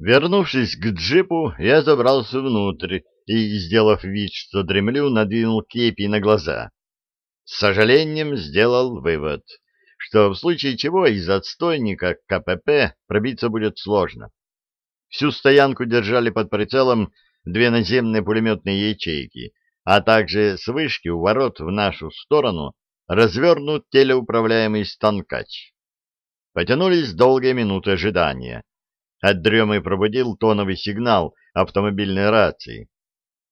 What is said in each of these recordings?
Вернувшись к джипу, я забрался внутрь и, сделав вид, что дремлю, надвинул кепи на глаза. С сожалением сделал вывод, что в случае чего из отстойника КПП пробиться будет сложно. Всю стоянку держали под прицелом две наземные пулеметные ячейки, а также с вышки у ворот в нашу сторону развернут телеуправляемый станкач. Потянулись долгие минуты ожидания. От дремы пробудил тоновый сигнал автомобильной рации.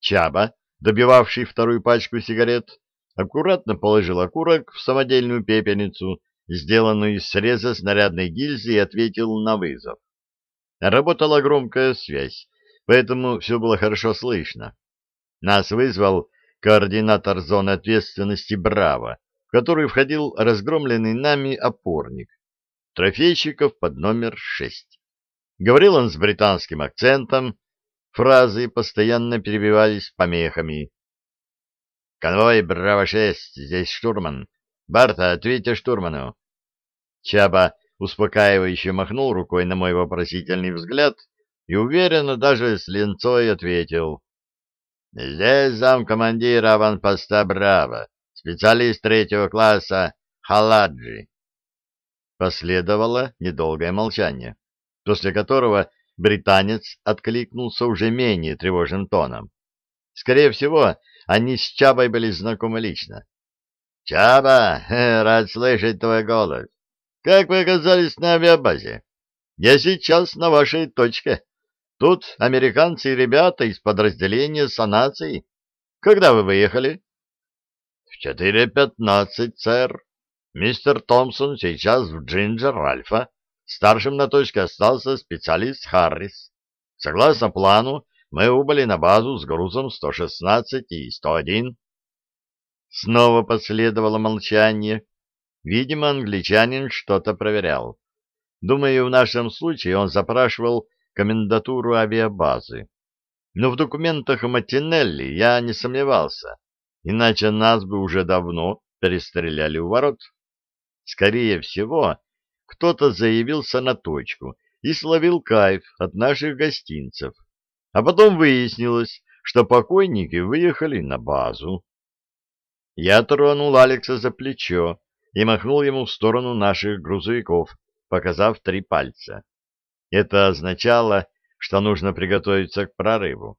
Чаба, добивавший вторую пачку сигарет, аккуратно положил окурок в самодельную пепельницу, сделанную из среза снарядной гильзы, и ответил на вызов. Работала громкая связь, поэтому все было хорошо слышно. Нас вызвал координатор зоны ответственности «Браво», в который входил разгромленный нами опорник, трофейщиков под номер шесть. Говорил он с британским акцентом, фразы постоянно перебивались помехами. «Конвой Браво-6, здесь штурман. Барта, ответьте штурману». Чаба успокаивающе махнул рукой на мой вопросительный взгляд и уверенно даже с ленцой ответил. «Здесь замкомандира аванпоста Браво, специалист третьего класса Халаджи». Последовало недолгое молчание после которого британец откликнулся уже менее тревожным тоном. Скорее всего, они с Чабой были знакомы лично. — Чаба, рад слышать твой голос. Как вы оказались на авиабазе? Я сейчас на вашей точке. Тут американцы и ребята из подразделения санации. Когда вы выехали? — В четыре пятнадцать, сэр. Мистер Томпсон сейчас в Джинджер Альфа. Старшим на точке остался специалист Харрис. Согласно плану, мы убыли на базу с грузом 116 и 101. Снова последовало молчание. Видимо, англичанин что-то проверял. Думаю, в нашем случае он запрашивал комендатуру авиабазы. Но в документах Матинелли я не сомневался, иначе нас бы уже давно перестреляли у ворот. Скорее всего, кто-то заявился на точку и словил кайф от наших гостинцев. А потом выяснилось, что покойники выехали на базу. Я тронул Алекса за плечо и махнул ему в сторону наших грузовиков, показав три пальца. Это означало, что нужно приготовиться к прорыву.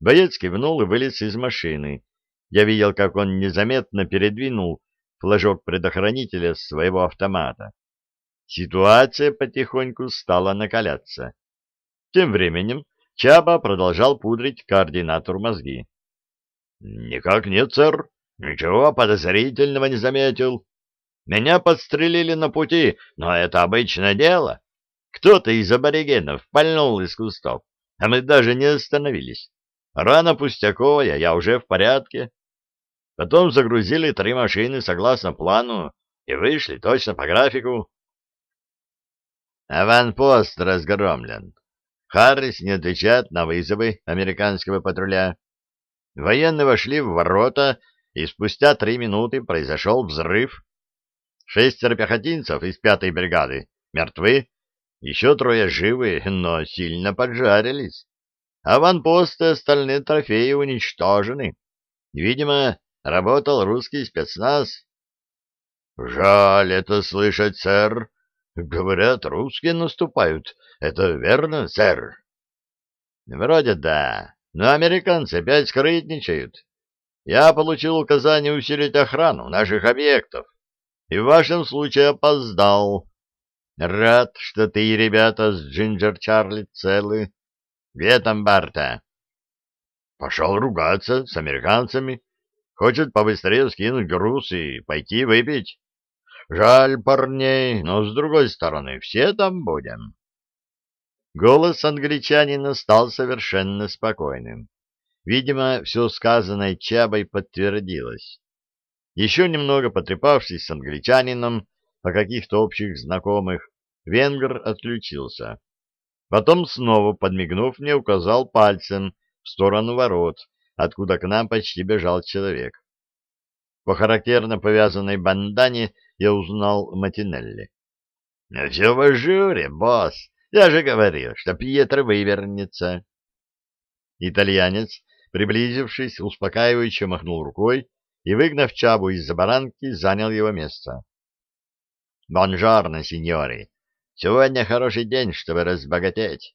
Боец кивнул и вылез из машины. Я видел, как он незаметно передвинул флажок предохранителя своего автомата. Ситуация потихоньку стала накаляться. Тем временем Чаба продолжал пудрить координатору мозги. — Никак нет, сэр. Ничего подозрительного не заметил. Меня подстрелили на пути, но это обычное дело. Кто-то из аборигенов пальнул из кустов, а мы даже не остановились. Рана пустяковая, я уже в порядке. Потом загрузили три машины согласно плану и вышли точно по графику. Аванпост разгромлен. Харрис не отвечает на вызовы американского патруля. Военные вошли в ворота, и спустя три минуты произошел взрыв. Шестеро пехотинцев из пятой бригады мертвы, еще трое живы, но сильно поджарились. Аванпосты и остальные трофеи уничтожены. Видимо, работал русский спецназ. — Жаль это слышать, сэр, Говорят, русские наступают. Это верно, сэр? Вроде да, но американцы опять скрытничают. Я получил указание усилить охрану наших объектов. И в вашем случае опоздал. Рад, что ты и ребята с Джинджер Чарли целы. Где там Барта? Пошел ругаться с американцами. Хочет побыстрее скинуть груз и пойти выпить. Жаль парней, но, с другой стороны, все там будем. Голос англичанина стал совершенно спокойным. Видимо, все сказанное Чабой подтвердилось. Еще немного потрепавшись с англичанином о каких-то общих знакомых, венгр отключился. Потом, снова подмигнув мне, указал пальцем в сторону ворот, откуда к нам почти бежал человек. По характерно повязанной бандане я узнал Матинелли. — Все в ажуре, босс. Я же говорил, что Пьетро вывернется. Итальянец, приблизившись, успокаивающе махнул рукой и, выгнав Чабу из-за баранки, занял его место. — Бонжорно, сеньори. Сегодня хороший день, чтобы разбогатеть.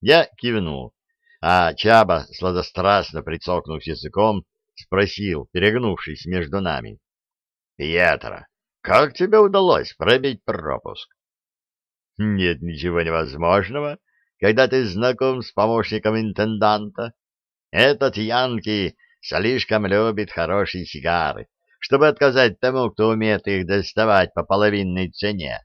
Я кивнул, а Чаба, сладострастно прицокнув языком, спросил, перегнувшись между нами. — Пьетро, как тебе удалось пробить пропуск? — Нет ничего невозможного, когда ты знаком с помощником интенданта. Этот Янки слишком любит хорошие сигары, чтобы отказать тому, кто умеет их доставать по половинной цене.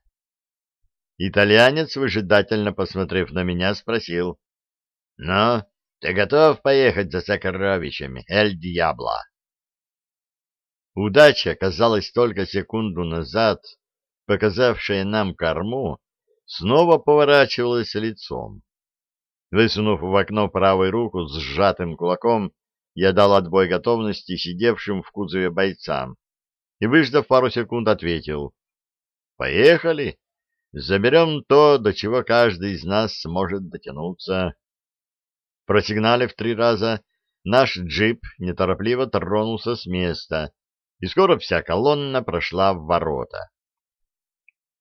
Итальянец, выжидательно посмотрев на меня, спросил. — Ну, ты готов поехать за сокровищами, Эль Диабло? Удача, казалось, только секунду назад, показавшая нам корму, снова поворачивалась лицом. Высунув в окно правой руку с сжатым кулаком, я дал отбой готовности сидевшим в кузове бойцам и, выждав пару секунд, ответил. «Поехали! Заберем то, до чего каждый из нас сможет дотянуться». Просигналив три раза, наш джип неторопливо тронулся с места, и скоро вся колонна прошла в ворота.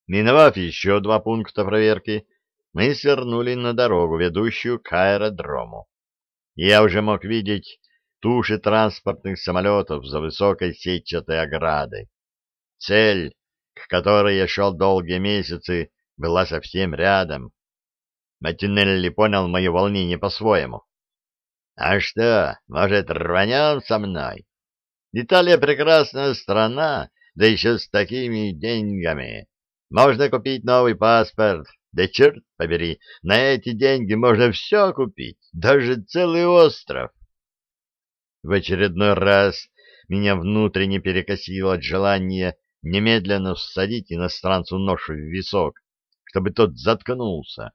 Миновав еще два пункта проверки, мы свернули на дорогу, ведущую к аэродрому. Я уже мог видеть туши транспортных самолетов за высокой сетчатой оградой. Цель, к которой я шел долгие месяцы, была совсем рядом. Матинелли понял мое волнение по-своему. — А что, может, рванем со мной? Италия прекрасная страна, да еще с такими деньгами. Можно купить новый паспорт, да черт побери, на эти деньги можно все купить, даже целый остров. В очередной раз меня внутренне перекосило от желания немедленно всадить иностранцу нож в висок, чтобы тот заткнулся.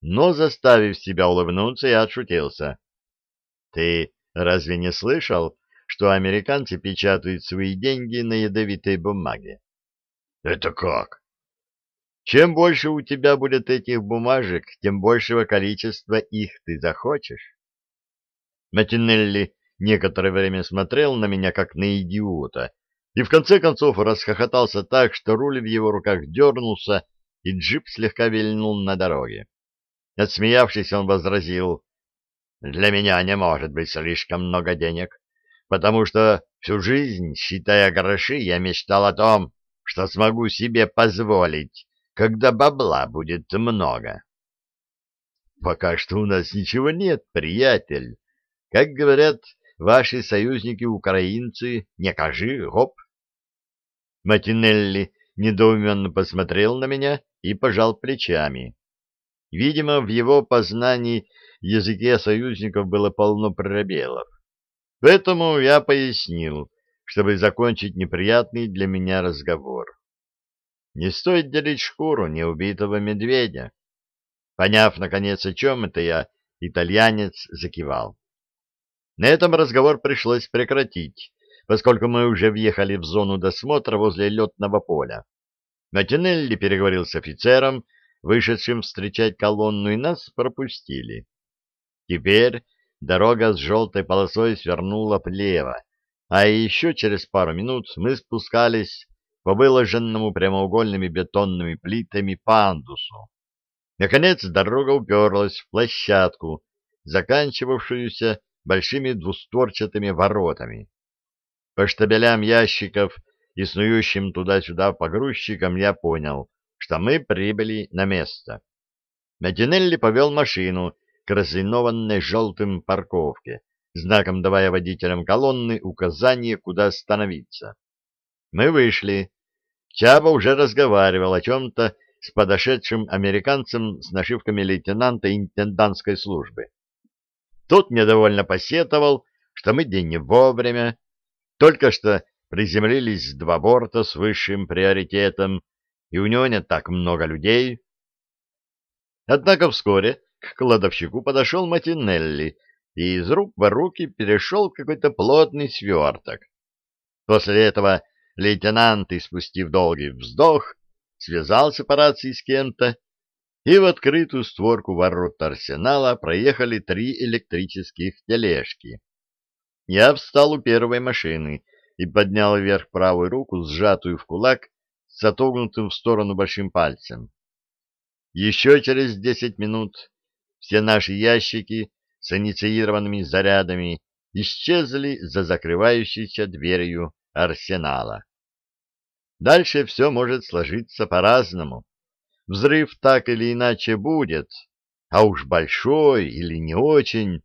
Но, заставив себя улыбнуться, я отшутился. — Ты разве не слышал, что американцы печатают свои деньги на ядовитой бумаге. Это как? Чем больше у тебя будет этих бумажек, тем большего количества их ты захочешь. Матинелли некоторое время смотрел на меня как на идиота и в конце концов расхохотался так, что руль в его руках дернулся, и джип слегка вильнул на дороге. Отсмеявшись, он возразил, «Для меня не может быть слишком много денег потому что всю жизнь, считая гроши, я мечтал о том, что смогу себе позволить, когда бабла будет много. Пока что у нас ничего нет, приятель. Как говорят ваши союзники-украинцы, не кажи, гоп. Матинелли недоуменно посмотрел на меня и пожал плечами. Видимо, в его познании языке союзников было полно пробелов. Поэтому я пояснил, чтобы закончить неприятный для меня разговор. Не стоит делить шкуру неубитого медведя. Поняв, наконец, о чем это я, итальянец закивал. На этом разговор пришлось прекратить, поскольку мы уже въехали в зону досмотра возле летного поля. Матинелли переговорил с офицером, вышедшим встречать колонну, и нас пропустили. Теперь дорога с желтой полосой свернула влево, а еще через пару минут мы спускались по выложенному прямоугольными бетонными плитами пандусу. Наконец дорога уперлась в площадку, заканчивавшуюся большими двустворчатыми воротами. По штабелям ящиков и снующим туда-сюда погрузчикам я понял, что мы прибыли на место. Матинелли повел машину, к разлинованной желтым парковке, знаком давая водителям колонны указание, куда остановиться. Мы вышли. Чаба уже разговаривал о чем-то с подошедшим американцем с нашивками лейтенанта интендантской службы. Тот недовольно посетовал, что мы день не вовремя, только что приземлились два борта с высшим приоритетом, и у него не так много людей. Однако вскоре к кладовщику подошел Матинелли и из рук в руки перешел какой-то плотный сверток. После этого лейтенант, испустив долгий вздох, связался по рации с кем-то и в открытую створку ворот арсенала проехали три электрических тележки. Я встал у первой машины и поднял вверх правую руку, сжатую в кулак, с отогнутым в сторону большим пальцем. Еще через десять минут все наши ящики с инициированными зарядами исчезли за закрывающейся дверью арсенала. Дальше все может сложиться по-разному. Взрыв так или иначе будет, а уж большой или не очень,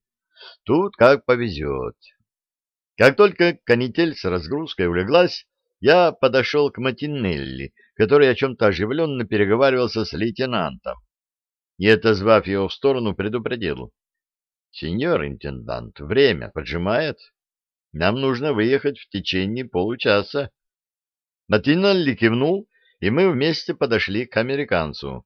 тут как повезет. Как только канитель с разгрузкой улеглась, я подошел к Матинелли, который о чем-то оживленно переговаривался с лейтенантом, и, отозвав его в сторону, предупредил. — Сеньор интендант, время поджимает. Нам нужно выехать в течение получаса. Матинелли кивнул, и мы вместе подошли к американцу.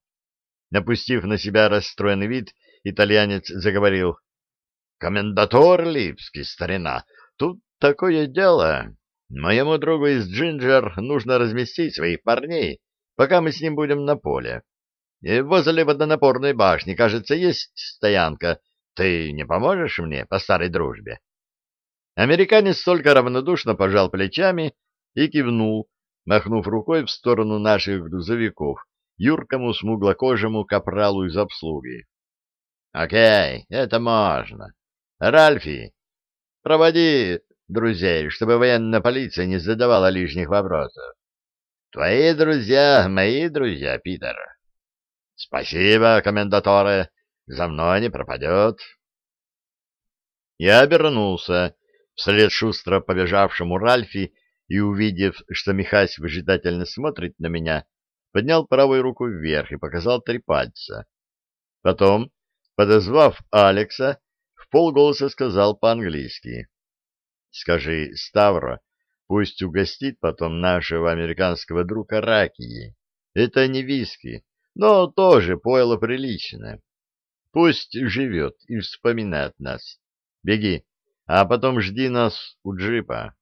Напустив на себя расстроенный вид, итальянец заговорил. — Комендатор Липский, старина, тут такое дело. Моему другу из Джинджер нужно разместить своих парней, пока мы с ним будем на поле. Возле водонапорной башни, кажется, есть стоянка. Ты не поможешь мне по старой дружбе? Американец только равнодушно пожал плечами и кивнул, махнув рукой в сторону наших грузовиков, юркому смуглокожему капралу из обслуги. — Окей, это можно. Ральфи, проводи друзей, чтобы военная полиция не задавала лишних вопросов. Твои друзья — мои друзья, Питер. Спасибо, комендаторе, за мной не пропадет. Я обернулся вслед шустро побежавшему Ральфи и, увидев, что Михась выжидательно смотрит на меня, поднял правую руку вверх и показал три пальца. Потом, подозвав Алекса, в полголоса сказал по-английски. Скажи Ставро, пусть угостит потом нашего американского друга ракии. Это не виски, но тоже пойло приличное. Пусть живет и вспоминает нас. Беги, а потом жди нас у джипа.